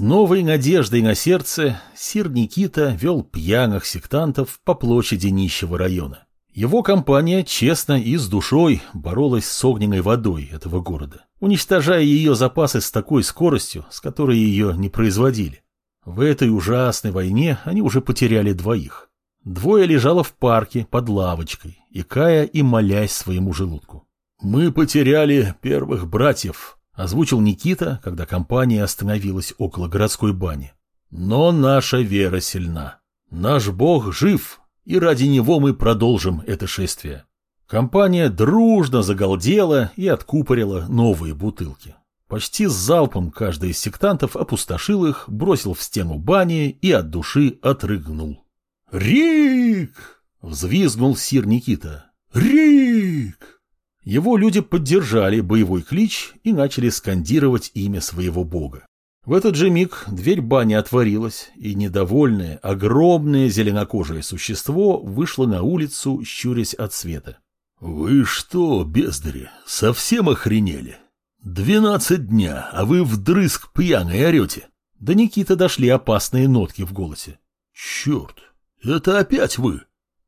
новой надеждой на сердце сир Никита вел пьяных сектантов по площади нищего района. Его компания честно и с душой боролась с огненной водой этого города, уничтожая ее запасы с такой скоростью, с которой ее не производили. В этой ужасной войне они уже потеряли двоих. Двое лежало в парке под лавочкой, икая и молясь своему желудку. «Мы потеряли первых братьев», Озвучил Никита, когда компания остановилась около городской бани. Но наша вера сильна. Наш Бог жив, и ради него мы продолжим это шествие. Компания дружно загалдела и откупорила новые бутылки. Почти с залпом каждый из сектантов опустошил их, бросил в стену бани и от души отрыгнул. «Рик!» — взвизгнул сир Никита. «Рик!» Его люди поддержали боевой клич и начали скандировать имя своего бога. В этот же миг дверь бани отворилась, и недовольное, огромное зеленокожее существо вышло на улицу, щурясь от света. «Вы что, бездари, совсем охренели? Двенадцать дня, а вы вдрызг пьяные орете!» До Никиты дошли опасные нотки в голосе. «Черт, это опять вы!»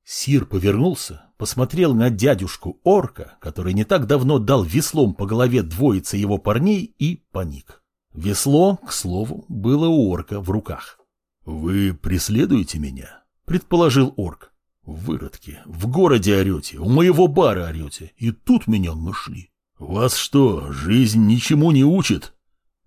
Сир повернулся, посмотрел на дядюшку орка, который не так давно дал веслом по голове двоице его парней и паник. Весло, к слову, было у орка в руках. «Вы преследуете меня?» — предположил орк. «Выродки, в городе орете, у моего бара орете, и тут меня нашли. Вас что, жизнь ничему не учит?»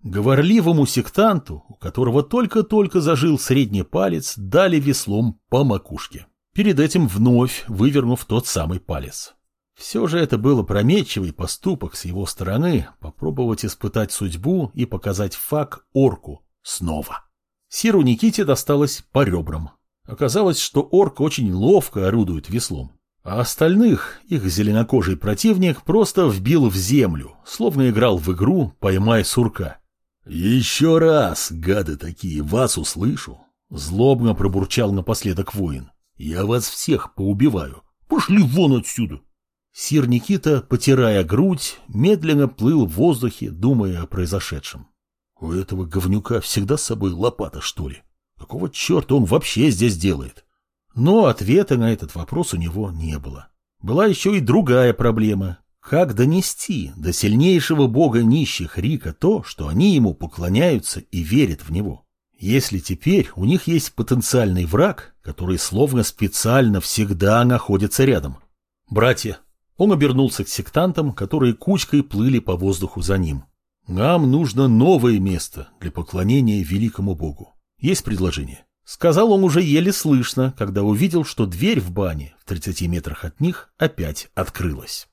Говорливому сектанту, у которого только-только зажил средний палец, дали веслом по макушке перед этим вновь вывернув тот самый палец. Все же это был опрометчивый поступок с его стороны попробовать испытать судьбу и показать фак орку снова. Сиру Никите досталось по ребрам. Оказалось, что орк очень ловко орудует веслом, а остальных их зеленокожий противник просто вбил в землю, словно играл в игру «Поймай сурка». «Еще раз, гады такие, вас услышу!» Злобно пробурчал напоследок воин. Я вас всех поубиваю. Пошли вон отсюда. Сир Никита, потирая грудь, медленно плыл в воздухе, думая о произошедшем. У этого говнюка всегда с собой лопата, что ли? Какого черта он вообще здесь делает? Но ответа на этот вопрос у него не было. Была еще и другая проблема. Как донести до сильнейшего бога нищих Рика то, что они ему поклоняются и верят в него? Если теперь у них есть потенциальный враг, который словно специально всегда находится рядом. Братья, он обернулся к сектантам, которые кучкой плыли по воздуху за ним. Нам нужно новое место для поклонения великому богу. Есть предложение? Сказал он уже еле слышно, когда увидел, что дверь в бане в 30 метрах от них опять открылась.